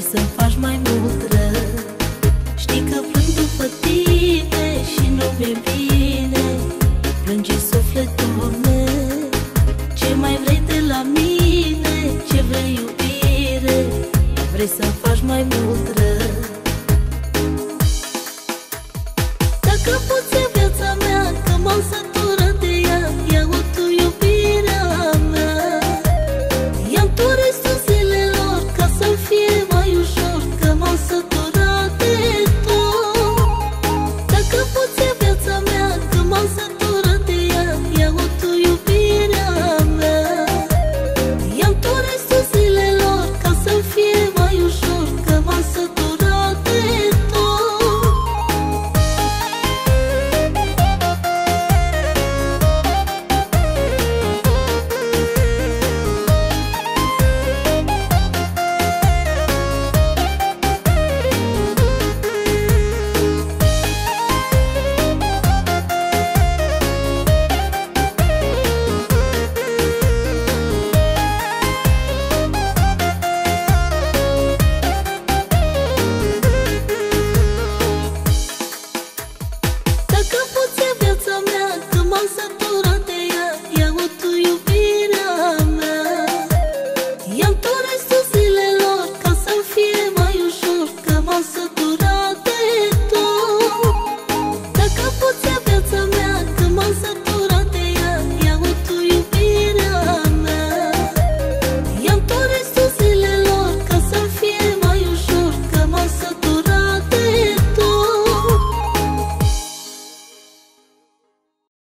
vrei să faci mai mult rău. Știi că plâng după tine și nu mi-e bine. Plânge Ce mai vrei de la mine, ce vrei iubire? Vrei să faci mai mult rău. Dacă